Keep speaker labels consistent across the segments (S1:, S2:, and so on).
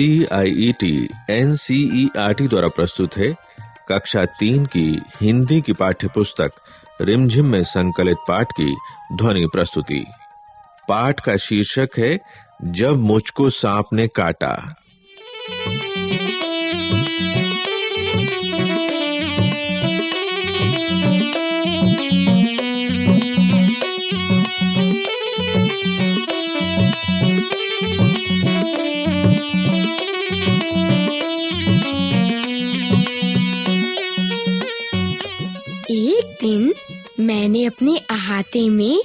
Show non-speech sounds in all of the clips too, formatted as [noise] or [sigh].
S1: C I E T N C E R T द्वारा प्रस्तुत है कक्षा तीन की हिंदी की पाठ्य पुस्तक रिमझिम में संकलित पाठ की ध्वनि प्रस्तुति। पाठ का शीर्षक है, जब मुझको सांप ने काटा।
S2: एक दिन मैंने अपने अहाते में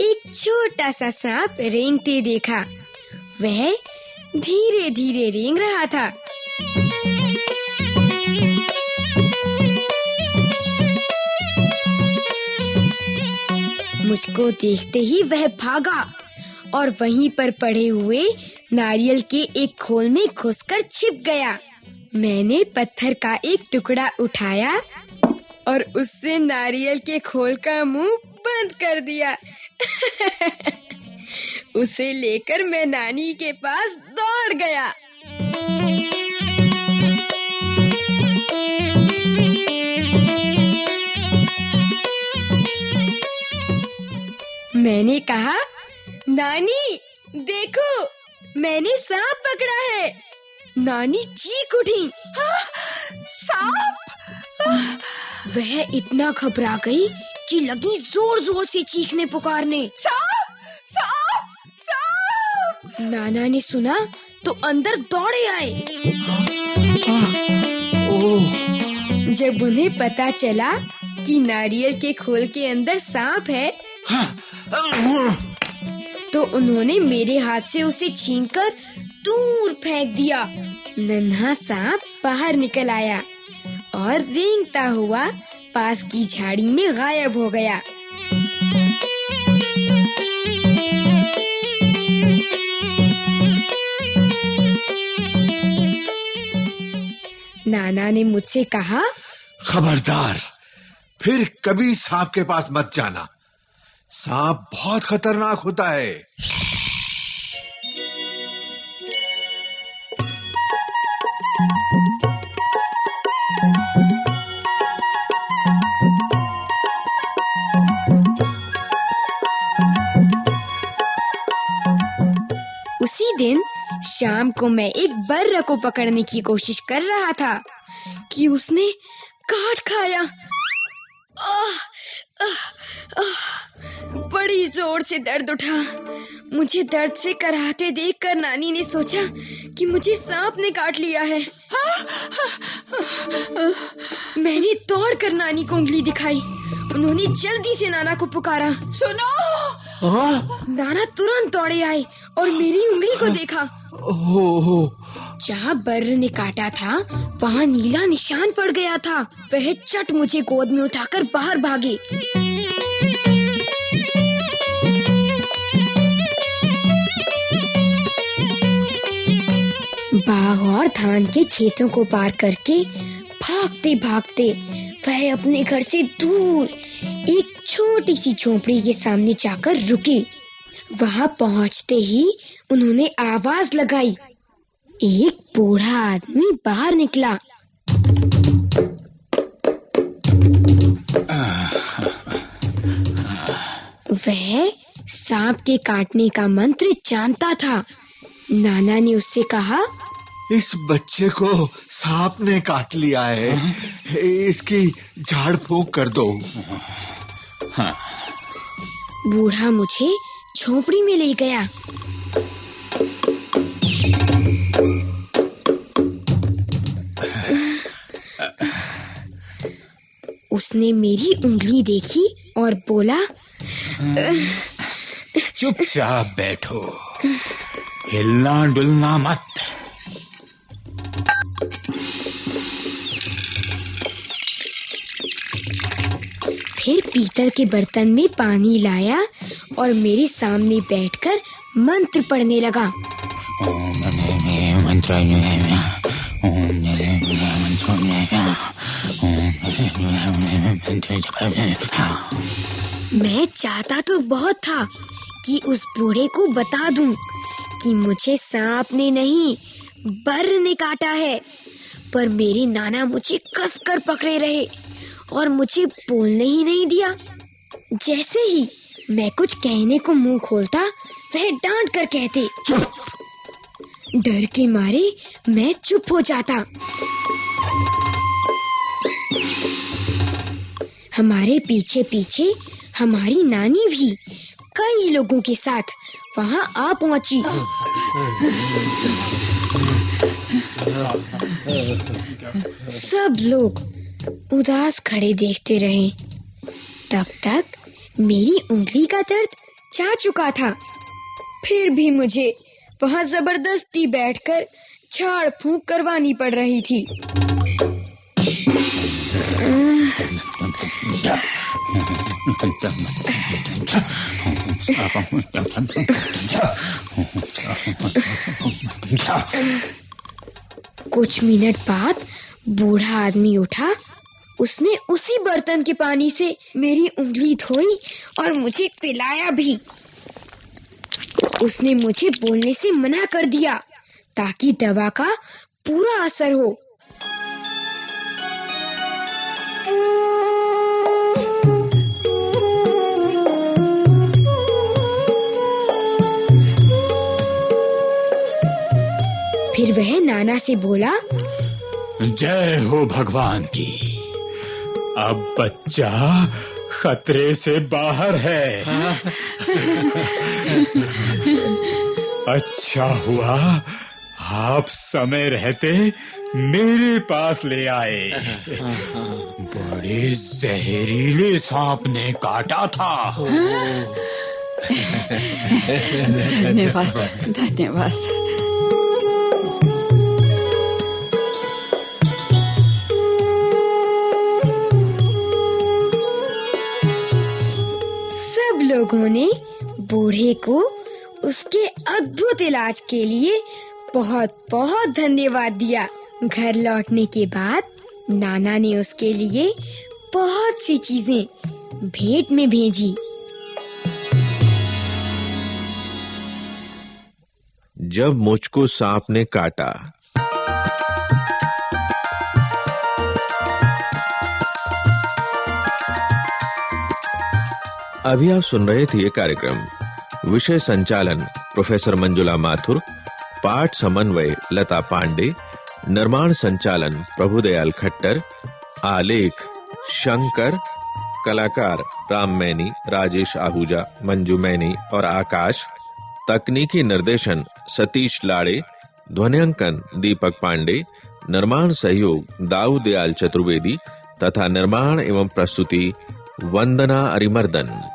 S2: एक छोटा सा सांप रेंगते देखा। वह धीरे धीरे रेंग रहा था। मुझको देखते ही वह भागा और वहीं पर पड़े हुए नारियल के एक खोल में घुसकर छिप गया। मैंने पत्थर का एक टुकड़ा उठाया और उससे नारियल के खोल का मुँह बंद कर दिया। [laughs] उसे लेकर मैं नानी के पास दौड़ गया। मैंने कहा, नानी, देखो, मैंने सांप पकड़ा है। नानी चीख उठी। सांप? वह इतना घबरा गई कि लगी ज़ोर ज़ोर से चीखने पुकारने। सांप सांप सांप नाना ने सुना तो अंदर दौड़े आए। जब उन्हें पता चला कि नारियल के खोल के अंदर सांप है तो उन्होंने मेरे हाथ से उसे छीनकर दूर फेंक दिया। नन्हा सांप बाहर निकल आया और रेंगता हुआ पास की झाड़ी में गायब हो गया। नाना ने मुझसे कहा,
S3: खबरदार, फिर कभी सांप के पास मत जाना। सांप बहुत खतरनाक होता है।
S2: शाम को मैं एक बर्र को पकड़ने की कोशिश कर रहा था कि उसने काट खाया। आह, आह, आह, बड़ी ज़ोर से दर्द उठा। मुझे दर्द से कराहते देखकर नानी ने सोचा कि मुझे सांप ने काट लिया है। मैंने दौड़कर नानी को उंगली दिखाई। उन्होंने जल्दी से नाना को पुकारा। सुनो! नाना तुरंत दौड़े आए और मेरी उंगली को देखा। जहाँ बर्र ने काटा था, वहाँ नीला निशान पड़ गया था। वह चट मुझे गोद में उठाकर बाहर भागे। बाग और धान के खेतों को पार करके भागते भागते वह अपने घर से दूर एक छोटी सी झोपड़ी के सामने जाकर रुके। वहाँ पहुँचते ही उन्होंने आवाज़ लगाई। एक बूढ़ा आदमी बाहर निकला। वह सांप के काटने का मंत्र जानता था। नाना ने उससे कहा
S3: इस बच्चे को सांप ने काट लिया है। इसकी झाड़ फूक कर दो।
S2: बूढ़ा मुझे झोपड़ी में ले गया। उसने मेरी उंगली देखी और बोला
S4: चुपचाप बैठो। हिलना डुलना मत।
S2: फिर पीतल के बर्तन में पानी लाया और मेरे सामने बैठकर मंत्र पढ़ने लगा।
S4: ओम नमः मंत्र ओम नमः मंत्र
S2: मैं चाहता तो बहुत था कि उस बूढ़े को बता दूँ कि मुझे सांप ने नहीं, बर ने काटा है। पर मेरे नाना मुझे कसकर पकड़े रहे और मुझे बोलने ही नहीं दिया। जैसे ही मैं कुछ कहने को मुँह खोलता, वह डांट कर कहते, डर के मारे मैं चुप हो जाता। हमारे पीछे पीछे हमारी नानी भी कई लोगों के साथ वहाँ आ पहुँची। सब लोग उदास खड़े देखते रहे। तब तक मेरी उंगली का दर्द जा चुका था। फिर भी मुझे वहाँ ज़बरदस्ती बैठकर झाड़ फूंक करवानी पड़ रही थी। कुछ मिनट बाद बूढ़ा आदमी उठा। उसने उसी बर्तन के पानी से मेरी उंगली धोई और मुझे पिलाया भी। उसने मुझे बोलने से मना कर दिया ताकि दवा का पूरा असर हो। वह नाना से बोला
S4: जय हो भगवान की। अब बच्चा खतरे से बाहर है। अच्छा हुआ आप समय रहते मेरे पास ले आए। बड़े जहरीले सांप ने काटा था।
S5: धन्यवाद धन्यवाद।
S2: लोगों ने बूढ़े को उसके अद्भुत इलाज के लिए बहुत बहुत धन्यवाद दिया। घर लौटने के बाद नाना ने उसके लिए बहुत सी चीज़ें भेंट में भेजी।
S1: जब मुझको सांप ने काटा अभी आप सुन रहे थे कार्यक्रम। विषय संचालन, प्रोफेसर मंजुला माथुर, पाठ समन्वय, लता पांडे, निर्माण संचालन, प्रभुदयाल खट्टर, आलेख, शंकर, कलाकार राम मैनी, राजेश आहूजा, मंजू मैनी और आकाश, तकनीकी निर्देशन सतीश लाड़े, ध्वनियांकन दीपक पांडे, निर्माण सहयोग दाऊ दयाल चतुर्वेदी तथा निर्माण एवं प्रस्तुति वंदना अरिमर्दन।